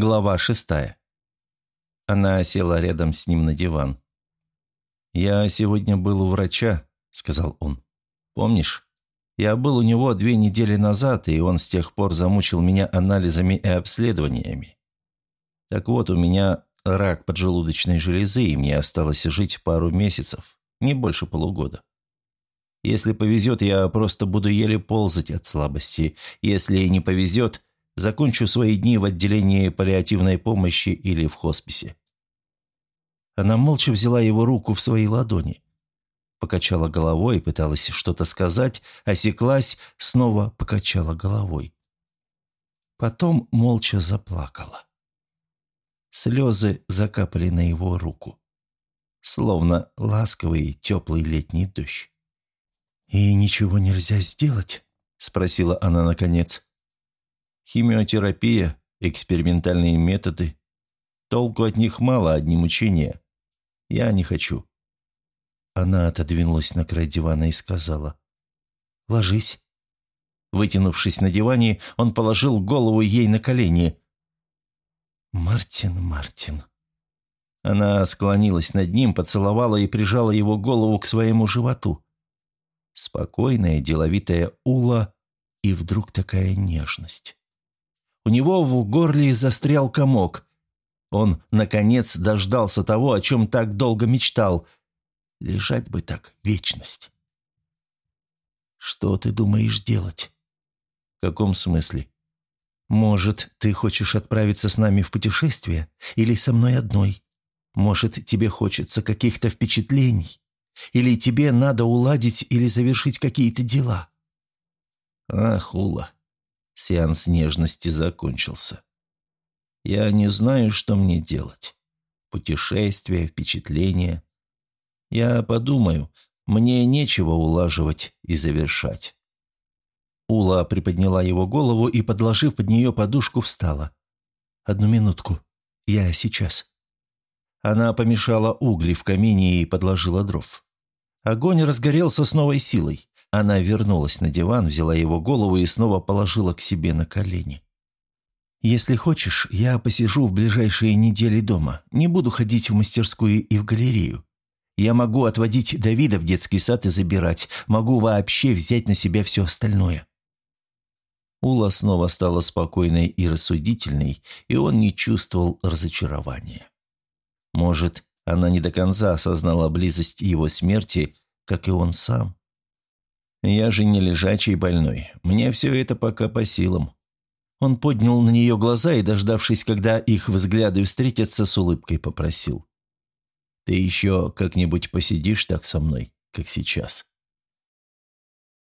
Глава шестая. Она села рядом с ним на диван. «Я сегодня был у врача», — сказал он. «Помнишь? Я был у него две недели назад, и он с тех пор замучил меня анализами и обследованиями. Так вот, у меня рак поджелудочной железы, и мне осталось жить пару месяцев, не больше полугода. Если повезет, я просто буду еле ползать от слабости. Если не повезет, закончу свои дни в отделении паллиативной помощи или в хосписе. Она молча взяла его руку в свои ладони. Покачала головой, пыталась что-то сказать, осеклась, снова покачала головой. Потом молча заплакала. Слезы закапали на его руку, словно ласковый теплый летний дождь. «И ничего нельзя сделать?» – спросила она наконец. «Химиотерапия, экспериментальные методы. Толку от них мало, одни мучения. Я не хочу». Она отодвинулась на край дивана и сказала. «Ложись». Вытянувшись на диване, он положил голову ей на колени. «Мартин, Мартин». Она склонилась над ним, поцеловала и прижала его голову к своему животу. Спокойная, деловитая Ула, и вдруг такая нежность. У него в горле застрял комок. Он, наконец, дождался того, о чем так долго мечтал. Лежать бы так вечность. «Что ты думаешь делать?» «В каком смысле?» «Может, ты хочешь отправиться с нами в путешествие? Или со мной одной? Может, тебе хочется каких-то впечатлений? Или тебе надо уладить или завершить какие-то дела?» «Ах, Ула!» Сеанс нежности закончился. Я не знаю, что мне делать. Путешествия, впечатления. Я подумаю, мне нечего улаживать и завершать. Ула приподняла его голову и, подложив под нее подушку, встала. «Одну минутку. Я сейчас». Она помешала угли в камине и подложила дров. Огонь разгорелся с новой силой. Она вернулась на диван, взяла его голову и снова положила к себе на колени. «Если хочешь, я посижу в ближайшие недели дома. Не буду ходить в мастерскую и в галерею. Я могу отводить Давида в детский сад и забирать. Могу вообще взять на себя все остальное». Ула снова стала спокойной и рассудительной, и он не чувствовал разочарования. Может, она не до конца осознала близость его смерти, как и он сам. «Я же не лежачий больной. Мне все это пока по силам», он поднял на нее глаза и, дождавшись, когда их взгляды встретятся, с улыбкой попросил. «Ты еще как-нибудь посидишь так со мной, как сейчас?»